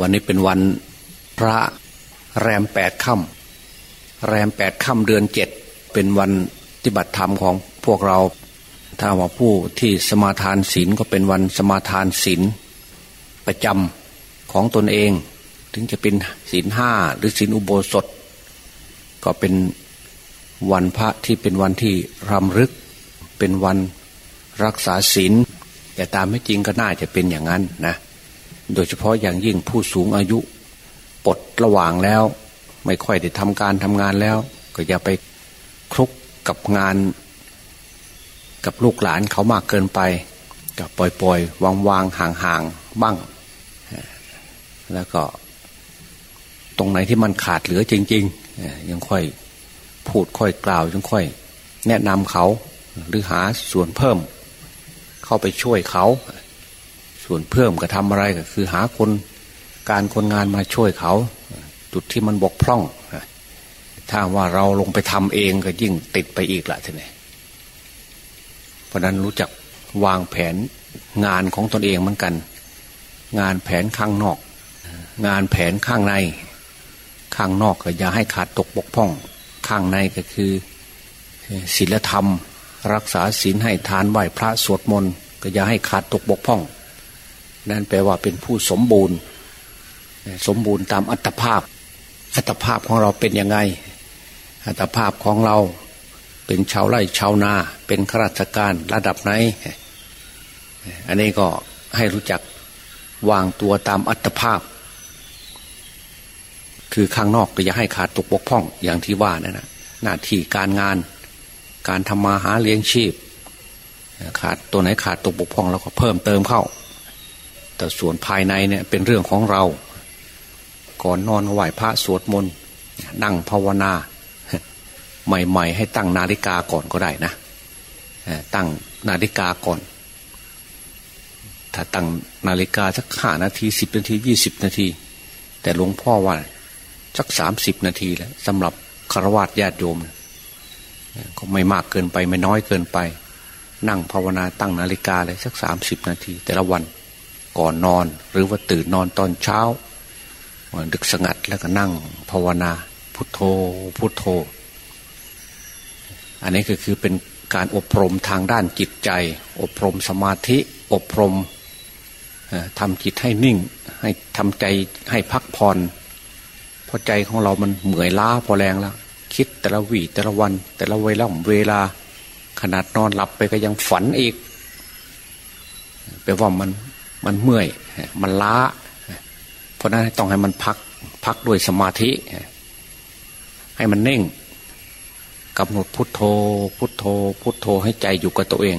วันนี้เป็นวันพระแรมแปดค่ำแรมแปดค่ำเดือนเจ็ดเป็นวันปฏิบัติธรรมของพวกเรา ถ้าว่าผู้ที่สมาทานศีลก็เป็นวันสมาทานศีลประจำของตนเอง ถึงจะเป็นศีลห้าหรือศีลอุโบสถ ก็เป็นวันพระที่เป็นวันที่รำลึก เป็นวันรักษาศีลแต่ตามไม่จริงก็น่าจะเป็นอย่างนั้นนะ โดยเฉพาะอย่างยิ่งผู้สูงอายุปลดระหว่างแล้ว ไม่ค่อยได้ทำการทำงานแล้ว ก็อย่าไปคลุกกับงาน กับลูกหลานเขามากเกินไปก็ปล่อยปล่อยวางวางห่างห่างๆ บ้าง แล้วก็ตรงไหนที่มันขาดเหลือจริง ๆ ยังค่อยพูดค่อยกล่าวยังค่อย แนะนำเขาหรือหาส่วนเพิ่ม เข้าไปช่วยเขา ส่วนเพิ่มก็ทำอะไรก็คือหาคนการคนงานมาช่วยเขา จุดที่มันบกพร่องถ้าว่าเราลงไปทำเองก็ยิ่งติดไปอีกละทีนี้เพราะนั้นรู้จักวางแผนงานของตนเองเหมือนกัน งานแผนข้างนอก งานแผนข้างใน ข้างนอกก็อย่าให้ขาดตกบกพร่อง ข้างในก็คือศีลธรรม รักษาศีลให้ทานไหวพระสวดมนต์ก็อย่าให้ขาดตกบกพร่อง นั่นแปลว่าเป็นผู้สมบูรณ์ สมบูรณ์ตามอัตภาพ อัตภาพของเราเป็นยังไง อัตภาพของเราเป็นชาวไร่ชาวนา เป็นข้าราชการระดับไหน อันนี้ก็ให้รู้จักวางตัวตามอัตภาพ คือข้างนอกก็อย่าให้ขาดตกบกพร่องอย่างที่ว่านั่นนะหน้าที่การงาน การทำมาหาเลี้ยงชีพ ขาดตัวไหนขาดตกบกพร่องเราก็เพิ่มเติมเข้า แต่ส่วนภายในเนี่ยเป็นเรื่องของเรา ก่อนนอนไหว้พระสวดมนต์นั่งภาวนา ใหม่ ๆ ให้ตั้งนาฬิกาก่อนก็ได้นะตั้งนาฬิกาก่อน ถ้าตั้งนาฬิกาสักห้านาทีสิบนาทียี่สิบนาที แต่หลวงพ่อว่า สักสามสิบนาทีแล้วสำหรับคารวะญาติโยม ก็ไม่มากเกินไปไม่น้อยเกินไป นั่งภาวนาตั้งนาฬิกาเลยสักสามสิบนาที แต่ละวัน ก่อนนอน หรือว่าตื่นนอนตอนเช้าดึกสงัดแล้วก็นั่งภาวนาพุทโธพุทโธ อันนี้ก็คือเป็นการอบรมทางด้านจิตใจ อบรมสมาธิ อบรมทำจิตให้นิ่ง ให้ทำใจให้พักผ่อนเพราะใจของเรามันเหมื่อยล้าพอแรงแล้ว คิดแต่ละวีแต่ละวัน แต่ละเวลาเวลา ขนาดนอนหลับไปก็ยังฝันอีกแปลว่ามัน มันเมื่อย มันล้า เพราะนั้นต้องให้มันพักพักด้วยสมาธิ ให้มันเน่งกำหนดพุทโธ พุทโธ พุทโธให้ใจอยู่กับตัวเอง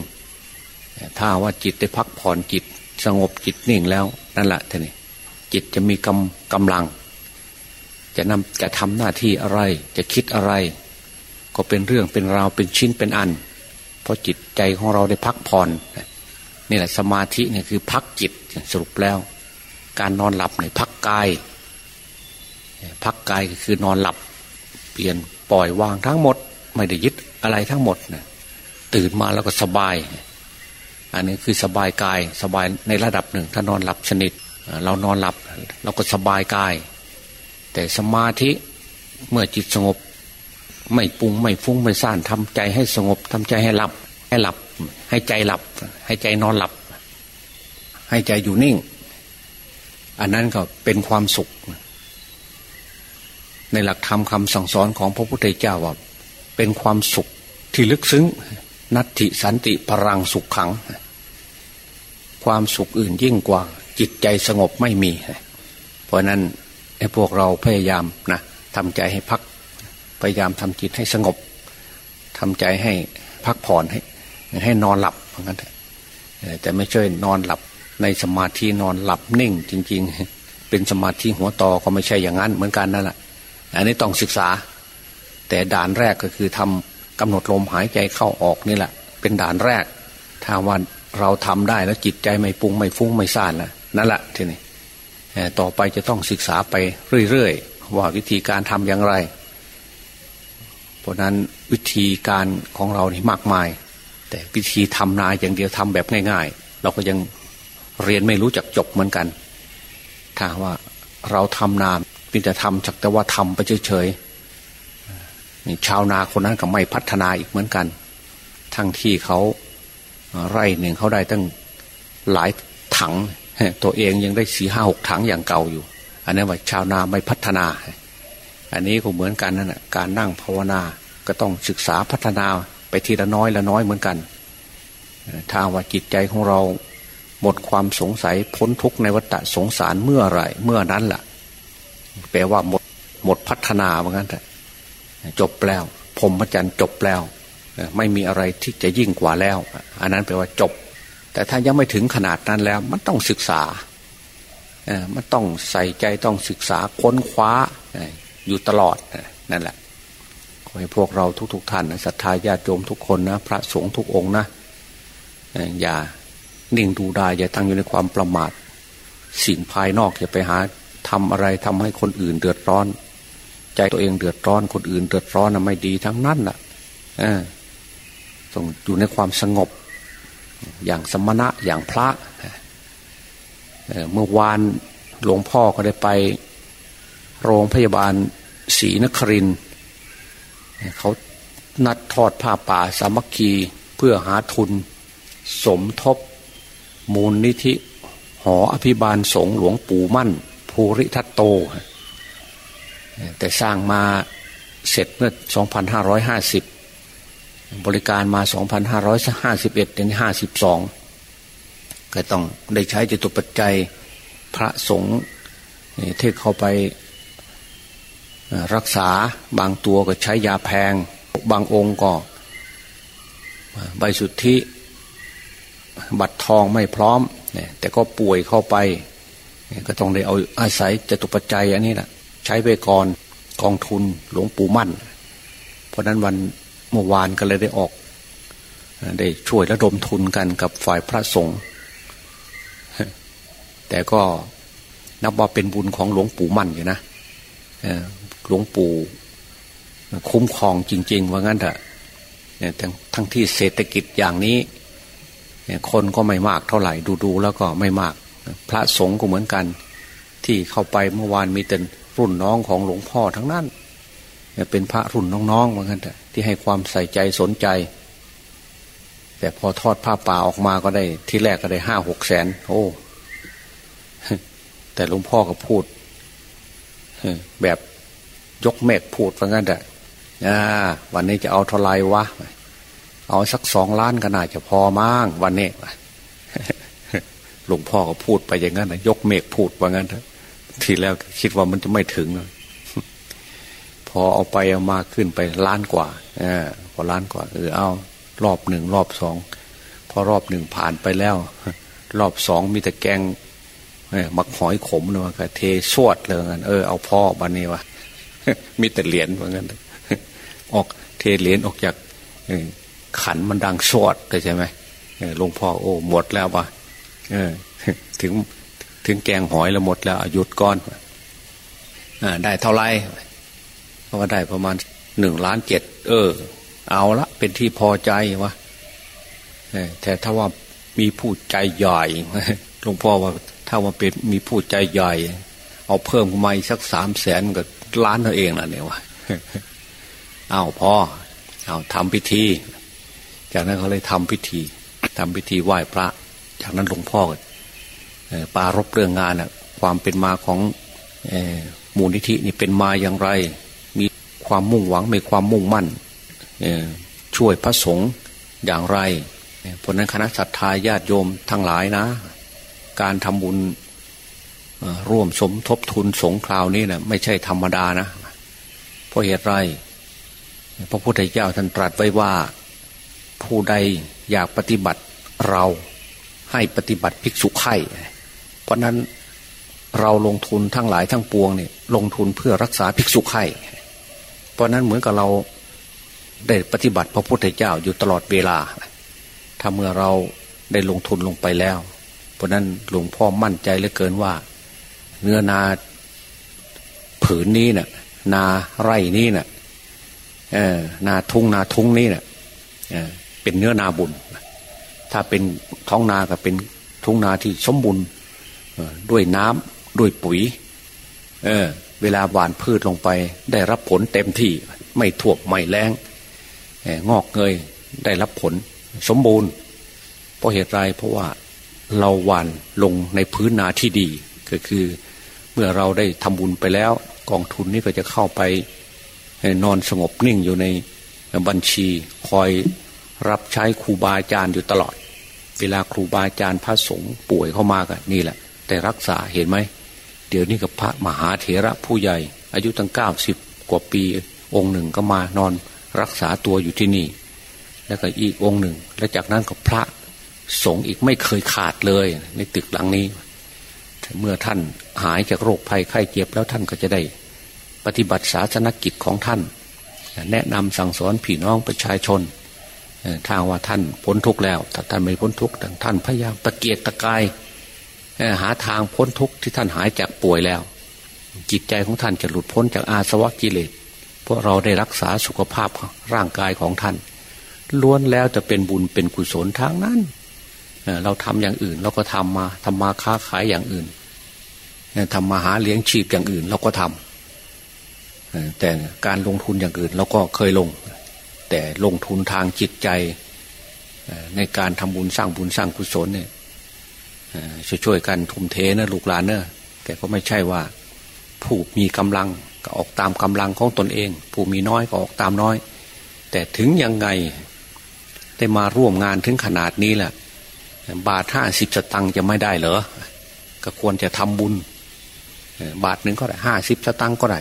ถ้าว่าจิตได้พักผ่อนจิตสงบจิตนิ่งแล้วนั่นแหละท่านี่จิตจะมีกำกำลัง จะนำจะทำหน้าที่อะไร จะคิดอะไร ก็เป็นเรื่องเป็นราวเป็นชิ้นเป็นอัน เพราะจิตใจของเราได้พักผ่อน นี่แหละสมาธิเนี่ยคือพักจิตสรุปแล้ว การนอนหลับเนี่ยพักกาย พักกายก็คือนอนหลับ เปลี่ยนปล่อยวางทั้งหมด ไม่ได้ยึดอะไรทั้งหมดนะตื่นมาแล้วก็สบาย อันนี้คือสบายกายสบายในระดับหนึ่ง ถ้านอนหลับสนิทเรานอนหลับเราก็สบายกาย แต่สมาธิเมื่อจิตสงบ ไม่ปรุงไม่ฟุ้งไม่ซ่านทำใจให้สงบทำใจให้หลับให้หลับ ให้ใจหลับ ให้ใจนอนหลับ ให้ใจอยู่นิ่ง อันนั้นก็เป็นความสุข ในหลักธรรมคำสั่งสอนของพระพุทธเจ้าว่า เป็นความสุขที่ลึกซึ้ง นัตติสันติพรังสุขขัง ความสุขอื่นยิ่งกว่า จิตใจสงบไม่มี เพราะนั้นให้พวกเราพยายามนะทำใจให้พัก พยายามทำจิตให้สงบทำใจให้พักผ่อนให้ ให้นอนหลับเหมือนกันแต่ไม่ใช่นอนหลับในสมาธินอนหลับนิ่ง จริง ๆ เป็นสมาธิหัวต่อก็ไม่ใช่อย่างนั้นเหมือนกันนั่นแหละอันนี้ต้องศึกษา แต่ด่านแรกก็คือทำกำหนดลมหายใจเข้าออกนี่แหละ เป็นด่านแรก ถ้าว่าเราทำได้แล้วจิตใจไม่ปุงไม่ฟุ้งไม่ซ่านแล้วนั่นแหละทีนี้ต่อไปจะต้องศึกษาไปเรื่อยๆว่าวิธีการทำอย่างไร เพราะนั้นวิธีการของเรานี่มากมาย แต่วิธีทำนาอย่างเดียวทำแบบง่าย ๆ เราก็ยังเรียนไม่รู้จักจบเหมือนกัน ถ้าว่าเราทำนาเป็นแต่ทำจักแต่ว่าทำไปเฉยๆชาวนาคนนั้นก็ไม่พัฒนาอีกเหมือนกัน ทั้งที่เขาไร่หนึ่งเขาได้ตั้งหลายถัง ตัวเองยังได้สี่ห้าหกถังอย่างเก่าอยู่ อันนี้ว่าชาวนาไม่พัฒนา อันนี้ก็เหมือนกันนั่นแหะการนั่งภาวนาก็ต้องศึกษาพัฒนา ไปทีละน้อยละน้อยเหมือนกันถ้าว่าจิตใจของเราหมดความสงสัยพ้นทุกในวัฏสงสารเมื่อไรเมื่อนั้นล่ะ แปลว่าหมดหมดพัฒนาเหมือนกันแต่จบแล้วพรมจันทร์จบแล้ว ไม่มีอะไรที่จะยิ่งกว่าแล้ว อันนั้นแปลว่าจบ แต่ถ้ายังไม่ถึงขนาดนั้นแล้ว มันต้องศึกษามันต้องใส่ใจต้องศึกษาค้นคว้าอยู่ตลอดนั่นแหละ ให้พวกเราทุกๆท่านศรัทธาญาติโยมทุกคนนะพระสงฆ์ทุกองค์นะอย่านิ่งดูดายอย่าตั้งอยู่ในความประมาทสิ่งภายนอกอย่าไปหาทำอะไรทำให้คนอื่นเดือดร้อน ใจตัวเองเดือดร้อนคนอื่นเดือดร้อนนะไม่ดีทั้งนั้นน่ะต้องอยู่ในความสงบ อย่างสมณะอย่างพระเมื่อวานหลวงพ่อก็ได้ไป โรงพยาบาลศรีนคริน เขานัดทอดผ้าป่าสามัคคีเพื่อหาทุน สมทบ มูลนิธิ หออภิบาลสงหลวงปู่มั่น ภูริทัตโต แต่สร้างมาเสร็จเมื่อ 2550 บริการมา 2551ถึง52 ก็ต้องได้ใช้จตุปัจจัยพระสงฆ์ที่เข้าไป รักษาบางตัวก็ใช้ยาแพง บางองค์ก็ใบสุทธิ บัตรทองไม่พร้อม แต่ก็ป่วยเข้าไป ก็ต้องได้เอาอาศัยจตุปัจจัยอันนี้แหละใช้ไปก่อนกองทุนหลวงปู่มั่น เพราะนั้นวันเมื่อวานก็เลยได้ออก ได้ช่วยระดมทุนกันกับฝ่ายพระสงฆ์แต่ก็นับว่าเป็นบุญของหลวงปู่มั่นอยู่นะ หลวงปู่คุ้มครองจริง ๆ ว่างั้นเถอะทั้งทั้งที่เศรษฐกิจอย่างนี้คนก็ไม่มากเท่าไหร่ดูๆแล้วก็ไม่มาก พระสงฆ์ก็เหมือนกัน ที่เข้าไปเมื่อวานมีแต่รุ่นน้องของหลวงพ่อทั้งนั้นเป็นพระรุ่นน้องๆเหมือนกันที่ให้ความใส่ใจสนใจ แต่พอทอดผ้าป่าออกมาก็ได้ ที่แรกก็ได้ห้าหกแสน โอ้ แต่หลวงพ่อก็พูดแบบ ยกเมฆพูดว่างั้นแต่วันนี้จะเอาเท่าไรวะ เอาสักสองล้านก็น่าจะพอมั้งวันนี้หลวงพ่อก็พูดไปอย่างนั้นนะยกเมฆพูดว่างั้นทีแล้วคิดว่ามันจะไม่ถึงพอเอาไปเอามาขึ้นไปล้านกว่าอพอล้านกว่าเออเอารอบหนึ่งรอบสองพอรอบหนึ่งผ่านไปแล้ว รอบสองมีแต่แกงมักหอยขมเลยว่าเทสวดเลยงั้นเออเอาพ่อบันนี้วะ มีแต่เหรียญว่างั้นออกเทเหรียญออกจากขันมันดังสวดใช่ไหมหลวงพ่อโอ้หมดแล้วปะถึงถึงแกงหอยแล้วหมดแล้วหยุดก้อนได้เท่าไรเพราะว่าได้ประมาณหนึ่งล้านเจ็ดเออ เอาละเป็นที่พอใจวะแต่ถ้าว่ามีผู้ใจใหญ่หลวงพ่อว่า ถ้าว่าเป็นมีผู้ใจใหญ่ เอาเพิ่มมาอีกสักสามแสนก็ ล้านเท่าเองนะเนี่ยวะเอาพ่อเอาทำพิธี จากนั้นเขาเลยทำพิธีทำพิธีไหว้พระ จากนั้นหลวงพ่อปารบเรื่องงานอะความเป็นมาของมูลนิธินี่เป็นมาอย่างไร มีความมุ่งหวังมีความมุ่งมั่นช่วยพระสงฆ์อย่างไร เพราะนั้นคณะสัตยาญาติโยมทั้งหลายนะ การทำบุญ ร่วมสมทบทุนสงคราวนี้นะไม่ใช่ธรรมดานะเพราะเหตุไรพระพุทธเจ้าท่านตรัสไว้ว่าผู้ใดอยากปฏิบัติเราให้ปฏิบัติภิกษุไข่เพราะนั้นเราลงทุนทั้งหลายทั้งปวงเนี่ยลงทุนเพื่อรักษาภิกษุไข่เพราะนั้นเหมือนกับเราได้ปฏิบัติพระพุทธเจ้าอยู่ตลอดเวลา ถ้าเมื่อเราได้ลงทุนลงไปแล้ว เพราะนั้นหลวงพ่อมั่นใจเหลือเกินว่า เนื้อนาผืนนี้เนะ่ะ นาไร่นี้เนะ่ะเออนาทุ่งนาทุ่งนี้เนะ่ะเป็นเนื้อนาบุญ ถ้าเป็นท้องนาก็เป็นทุ่งนาที่สมบูรณ์ด้วยน้ำด้วยปุ๋ย เออ เวลาหว่านพืชลงไป ได้รับผลเต็มที่ไม่ถ่วงไม่แรงงอกเงยได้รับผลสมบูรณ์ เพราะเหตุไรเพราะว่าเราหว่านลงในพื้นนาที่ดี ก็คือ มื่อเราได้ทำบุญไปแล้ว กองทุนนี้ก็จะเข้าไปนอนสงบนิ่งอยู่ในบัญชีคอยรับใช้ครูบาอาจารย์อยู่ตลอด เวลาครูบาอาจารย์พระสงฆ์ป่วยเข้ามากันนี่แหละ แต่รักษาเห็นไหม เดี๋ยวนี้กับพระมหาเถระผู้ใหญ่ อายุตั้งเก้าสิบกว่าปีองค์หนึ่งก็มานอนรักษาตัวอยู่ที่นี่ แล้วก็อีกองค์หนึ่ง และจากนั้นก็พระสงฆ์อีกไม่เคยขาดเลย ในตึกหลังนี้ เมื่อท่านหายจากโรคภัยไข้เจ็บแล้วท่านก็จะได้ ปฏิบัติศาสนกิจของท่าน แนะนำสั่งสอนพี่น้องประชาชนทางว่าท่านพ้นทุกข์แล้วถ้าท่านไม่พ้นทุกข์ท่านพยายามตะเกียกตะกายหาทางพ้นทุกข์ที่ท่านหายจากป่วยแล้ว จิตใจของท่านจะหลุดพ้นจากอาสวะกิเลสเพราะเราได้รักษาสุขภาพร่างกายของท่าน ล้วนแล้วจะเป็นบุญเป็นกุศลทางนั้นเราทำอย่างอื่นเราก็ทำมาทำมาค้าขายอย่างอื่น ทำมาหาเลี้ยงชีพอย่างอื่นเราก็ทำแต่การลงทุนอย่างอื่นเราก็เคยลง แต่ลงทุนทางจิตใจในการทำบุญสร้างบุญสร้างกุศลเนี่ยช่วยๆกันทุ่มเทนะลูกหลานเนอะแต่ก็ไม่ใช่ว่า ผู้มีกำลังก็ออกตามกำลังของตนเอง ผู้มีน้อยก็ออกตามน้อย แต่ถึงยังไงได้มาร่วมงานถึงขนาดนี้แหละบาทห้าสิบสตังค์จะไม่ได้เหรอก็ควรจะทำบุญ บาทหนึ่งก็ได้ห้าสิบสตังก็ได้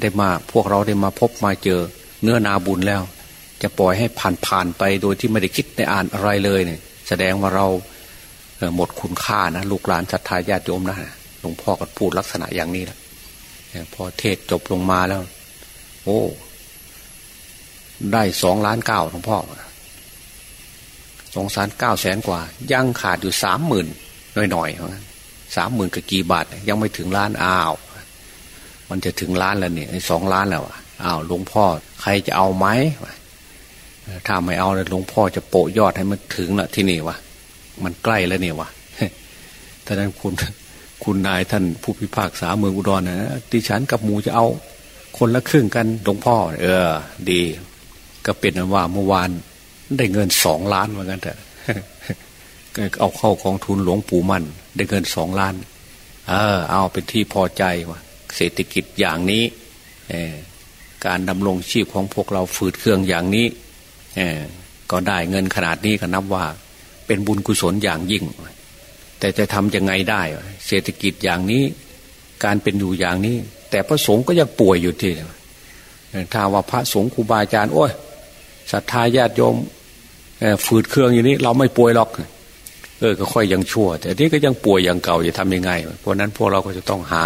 ได้มาพวกเราได้มาพบมาเจอเนื้อนาบุญแล้ว จะปล่อยให้ผ่านผ่านไปโดยที่ไม่ได้คิดในอ่านอะไรเลยเนี่ย แสดงว่าเราหมดคุณค่านะลูกหลานศรัทธาญาติโยมนะหลวงพ่อก็พูดลักษณะอย่างนี้แหละพอเทศจบลงมาแล้ว โอ้ ได้สองล้านเก้าหลวงพ่อสองแสนเก้าแสนกว่า ยังขาดอยู่สามหมื่นหน่อยๆเท่านั้น สามหมื่นกับกี่บาท ยังไม่ถึงล้านอ้าว มันจะถึงล้านแล้วเนี่ยสองล้านแล้วอ้าวหลวงพ่อใครจะเอาไหมถ้าไม่เอาเลยหลวงพ่อจะโปะยอดให้มันถึงละที่นี่วะมันใกล้แล้วเนี่ยวะท่านั้นคุณคุณนายท่านผู้พิพากษาเมืองอุดรนะดิฉันกับหมูจะเอาคนละครึ่งกันหลวงพ่อ เออ ดี ก็เป็นว่าเมื่อวานได้เงินสองล้านเหมือนกันเถอะ เอาเข้ากองทุนหลวงปู่มั่น ได้เงินสองล้าน เออ เอาเป็นที่พอใจว่าเศรษฐกิจอย่างนี้การดำรงชีพของพวกเราฝืดเครื่องอย่างนี้ก็ได้เงินขนาดนี้ก็นับว่า เป็นบุญกุศลอย่างยิ่ง แต่จะทำยังไงได้ เศรษฐกิจอย่างนี้ การเป็นอยู่อย่างนี้ แต่พระสงฆ์ก็ยังป่วยอยู่ที่ถ้าว่าพระสงฆ์ครูบาอาจารย์โอ้ยศรัทธาญาติโยมฝืดเครื่องอย่างนี้ เราไม่ป่วยหรอก เออก็ค่อยยังชั่ว แต่นี้ก็ยังป่วยอย่างเก่าจะทำยังไง เพราะนั้นพวกเราก็จะต้องหา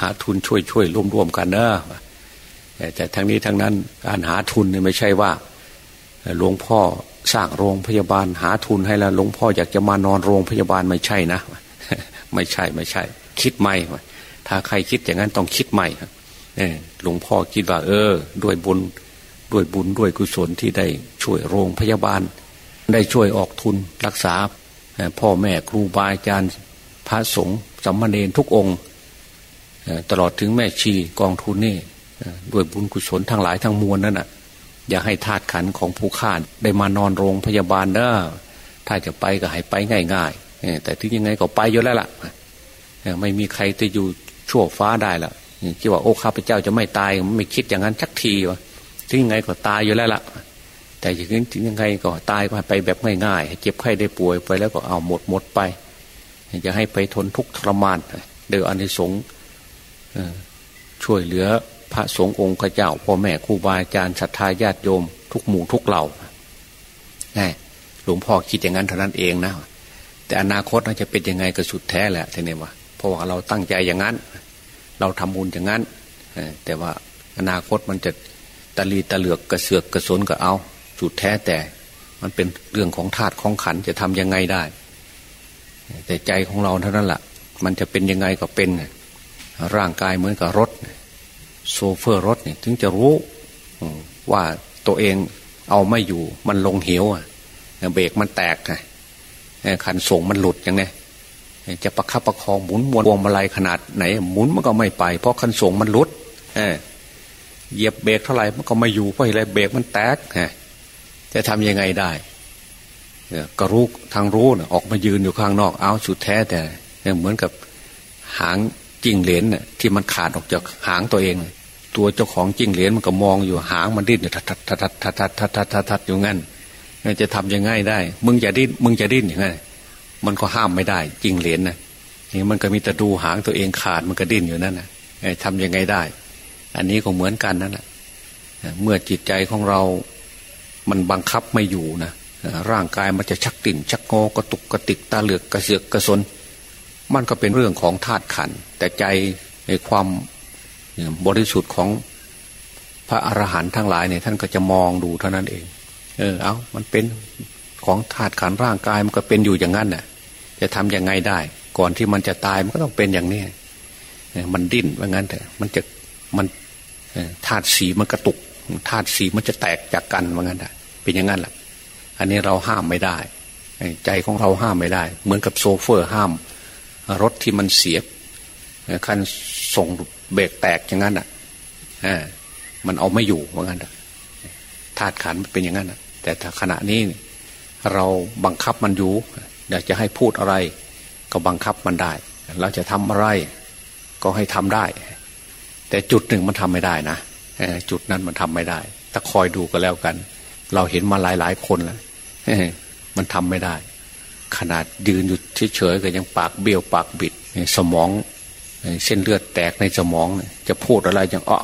หาทุนช่วยช่วยร่วมร่วมกันเนอะแต่ทั้งนี้ทั้งนั้นการหาทุนเนี่ยไม่ใช่ว่าหลวงพ่อสร้างโรงพยาบาลหาทุนให้แล้วหลวงพ่ออยากจะมานอนโรงพยาบาลไม่ใช่นะ ไม่ใช่ไม่ใช่ คิดใหม่ ถ้าใครคิดอย่างนั้นต้องคิดใหม่หลวงพ่อคิดว่า เออ ด้วยบุญด้วยบุญด้วยกุศลที่ได้ช่วยโรงพยาบาล ได้ช่วยออกทุนรักษา พ่อแม่ครูบาอาจารย์พระสงฆ์สัมมาเนรทุกองค์ตลอดถึงแม่ชีกองทุนนี่ด้วยบุญกุศลทั้งหลายทั้งมวลนั่นน่ะอย่าให้ธาตุขันของผู้ฆ่าได้มานอนโรงพยาบาลเด้อถ้าจะไปก็ให้ไปง่ายๆแต่ที่ยังไงก็ไปอยู่แล้วล่ะไม่มีใครจะอยู่ชั่วฟ้าได้ละคิดว่าโอ้ข้าพเจ้าจะไม่ตายไม่คิดอย่างนั้นชักทีวะถึงยังไงก็ตายอยู่แล้วล่ะ แต่อย่างนี้ถึงยังไงก็ตายไปแบบง่ายๆเจ็บไข้ได้ป่วยไปแล้วก็เอาหมดหมดไปจะให้ไปทนทุกข์ทรมานเดืออันิสงส์ช่วยเหลือพระสงฆ์องค์เจ้าพ่อแม่ครูบาอาจารย์ศรัทธาญาติโยม ทุกหมู่ทุกเหล่าหลวงพ่อคิดอย่างนั้นเท่านั้นเองนะแต่อนาคตน่าจะเป็นยังไงก็สุดแท้แหละทีนี้ว่าเพราะว่าเราตั้งใจอย่างนั้น เราทำบุญอย่างนั้นแต่ว่าอนาคตมันจะตะลีตะเหลือกกระเสือกกระสนก็เอา สุดแท้แต่มันเป็นเรื่องของธาตุของขันจะทำยังไงได้ แต่ใจของเราเท่านั้นแหละมันจะเป็นยังไงก็เป็น ร่างกายเหมือนกับรถ โซเฟอร์รถเนี่ยถึงจะรู้ว่าตัวเองเอาไม่อยู่ มันลงเหวอะเบรกมันแตกไงคันส่งมันหลุดอย่างนี้จะประคับประคองหมุนวนวงมาลัยขนาดไหน หมุนมันก็ไม่ไป เพราะคันส่งมันลุดเหยียบเบรกเท่าไหร่มันก็ไม่อยู่เพราะอะไรเบรกมันแตก จะทำยังไงได้ก็รู้ทางรู้นะออกมายืนอยู่ข้างนอก เอาสุดแท้แต่เหมือนกับหางจิ้งเหลนน่ะที่มันขาดออกจากหางตัวเอง ตัวเจ้าของจิ้งเหลนมันก็มองอยู่หางมันดิ้นอยู่ทัดทัดทัดทัดทัดทัดทัดทัดทัดอยู่งั้นจะทำยังไงได้ มึงจะดิ้นมึงจะดิ้นอย่างไงมันก็ห้ามไม่ได้จิ้งเหลนนะนี่มันก็มีแต่ดูหางตัวเองขาดมันก็ดิ้นอยู่นั่นนะทำยังไงได้ อันนี้ก็เหมือนกันนั่นแหละเมื่อจิตใจของเรา มันบังคับไม่อยู่นะร่างกายมันจะชักติ่นชักงอกระตุกกระติกตาเหลือกกระเสือกกระสน มันก็เป็นเรื่องของธาตุขัน แต่ใจในความบริสุทธิ์ของพระอรหันต์ทั้งหลายเนี่ยท่านก็จะมองดูเท่านั้นเอง เออ เอามันเป็นของธาตุขันร่างกายมันก็เป็นอยู่อย่างนั้นน่ะ จะทํำยังไงได้ ก่อนที่มันจะตายมันก็ต้องเป็นอย่างนี้มันดิ้นว่างั้นแต่มันจะมันธาตุสีมันกระตุกธาตุสีมันจะแตกจากกันว่างั้นแหะ เป็นอย่างนั้นแหละอันนี้เราห้ามไม่ได้ ใจของเราห้ามไม่ได้ เหมือนกับโซเฟอร์ห้าม รถที่มันเสียคันส่งเบรกแตกอย่างนั้นอะมันเอาไม่อยู่ว่างั้นธาตุขันเป็นอย่างนั้นแต่ถ้าขณะนี้เราบังคับมันอยู่อยากจะให้พูดอะไร ก็บังคับมันได้ เราจะทำอะไร ก็ให้ทำได้ แต่จุดหนึ่งมันทำไม่ได้นะจุดนั้นมันทำไม่ได้ ถ้าคอยดูก็แล้วกัน เราเห็นมาหลายหลายคนแล้วมันทำไม่ได้ ขนาดยืนอยู่เฉยๆก็ยังปากเบี้ยวปากบิด สมองเส้นเลือดแตกในสมองจะพูดอะไรยังอ้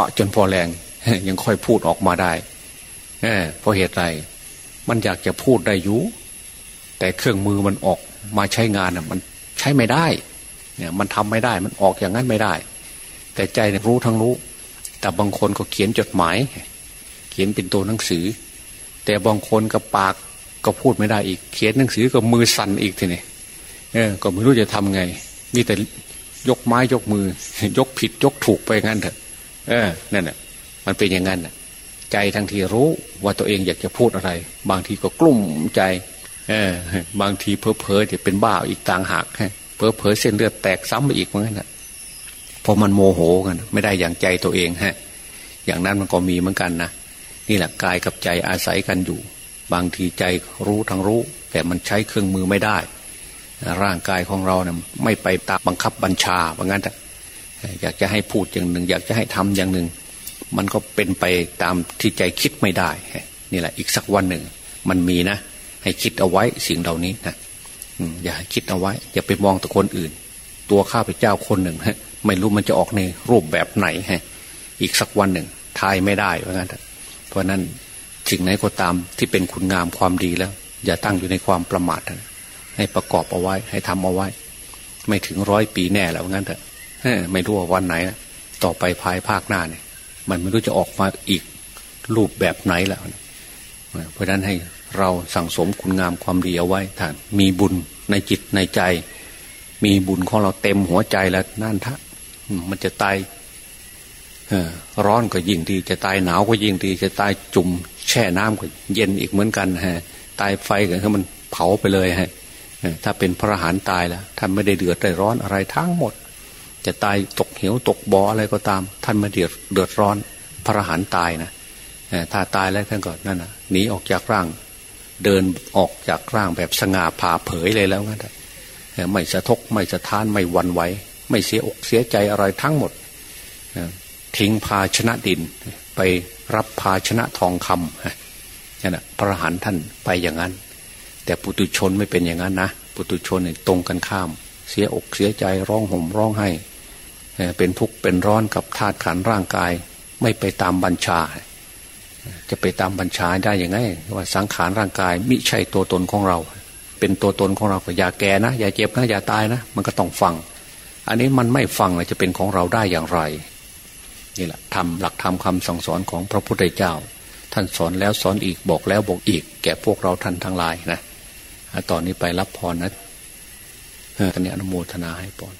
อจนพอแรง ยังค่อยพูดออกมาได้เพราะเหตุไรมันอยากจะพูดได้อยู่แต่เครื่องมือมันออกมาใช้งานมันใช้ไม่ได้เนี่ยมันทำไม่ได้มันออกอย่างนั้นไม่ได้ แต่ใจรู้ทั้งรู้ แต่บางคนก็เขียนจดหมาย เขียนเป็นตัวหนังสือ แต่บางคนก็ปากก็พูดไม่ได้อีก เขียนหนังสือก็มือสั่นอีกทีนี่เออ ก็ไม่รู้จะทำไง มีแต่ยกไม้ยกมือ ยกผิดยกถูกไปงั้นเถอะ เออนั่นแหละมันเป็นอย่างนั้นน่ะ ใจทั้งทีรู้ว่าตัวเองอยากจะพูดอะไร บางทีก็กลุ้มใจ เออ บางทีเพอเพอจะเป็นบ้าอีกต่างหากเพอเพอเส้นเลือดแตกซ้ำไปอีกเหมือนกันพอมันโมโหกัน ไม่ได้อย่างใจตัวเองฮะ อย่างนั้นมันก็มีเหมือนกันนะ นี่แหละกายกับใจอาศัยกันอยู่ บางทีใจรู้ทั้งรู้ แต่มันใช้เครื่องมือไม่ได้ ร่างกายของเราเนี่ยไม่ไปตามบังคับบัญชาเพราะงั้นอยากจะให้พูดอย่างหนึ่ง อยากจะให้ทำอย่างหนึ่ง มันก็เป็นไปตามที่ใจคิดไม่ได้ นี่แหละอีกสักวันหนึ่ง มันมีนะ ให้คิดเอาไว้สิ่งเหล่านี้นะอย่าคิดเอาไว้ อย่าไปมองแต่คนอื่น ตัวข้าพเจ้าคนหนึ่งฮะไม่รู้มันจะออกในรูปแบบไหนฮะอีกสักวันหนึ่งทายไม่ได้เพราะงั้น เพราะนั้นสิ่งไหนก็ตามที่เป็นคุณงามความดีแล้ว อย่าตั้งอยู่ในความประมาทนะให้ประกอบเอาไว้ให้ทำเอาไว้ ไม่ถึงร้อยปีแน่แล้วงั้นเถอะไม่รู้ว่าวันไหนนะต่อไปภายภาคหน้าเนี่ย มันไม่รู้จะออกมาอีกรูปแบบไหนแล้วเพราะฉะนั้นให้เราสั่งสมคุณงามความดีเอาไว้ท่านมีบุญในจิตในใจ มีบุญของเราเต็มหัวใจแล้วนั่นทะมันจะตาย ร้อนก็ยิ่งดี จะตายหนาวก็ยิ่งดี จะตายจุ่มแช่น้ำก็เย็นอีกเหมือนกันฮะ ตายไฟก็คือมันเผาไปเลยฮะถ้าเป็นพระหารตายแล้วท่านไม่ได้เดือดได้ร้อนอะไรทั้งหมด จะตายตกเหวตกบ่ออะไรก็ตาม ท่านไม่เดือดเดือดร้อนพระหารตายนะถ้าตายแล้วท่านก็นั่นนะหนีออกจากร่าง เดินออกจากร่างแบบสง่าผ่าเผยเลยแล้วงั้นไม่สะทกไม่สะท้านไม่วันไหวไม่เสียอกเสียใจอะไรทั้งหมด ทิ้งภาชนะดิน ไปรับภาชนะทองคำนั่นแหะพระหันท่านไปอย่างนั้น แต่ปุตุชนไม่เป็นอย่างนั้นนะปุตุชนเนี่ยตรงกันข้าม เสียอกเสียใจร้องห่มร้องไห้เป็นทุกข์เป็นร้อนกับธาตุขันร่างกาย ไม่ไปตามบัญชา จะไปตามบัญชาได้ยังไง ว่าสังขารร่างกายมิใช่ตัวตนของเรา เป็นตัวตนของเราก็อย่าแก่นะอย่าเจ็บนะอย่าตายนะ มันก็ต้องฟัง อันนี้มันไม่ฟังจะเป็นของเราได้อย่างไร นี่แหละทำหลักธรรมคาสั่งสอนของพระพุทธเจ้า ท่านสอนแล้วสอนอีกบอกแล้วบอกอีก แก่พวกเราท่านทั้งหลายนะตอนนี้ไปรับพรนะตอนนี้อนุโมทนาให้พร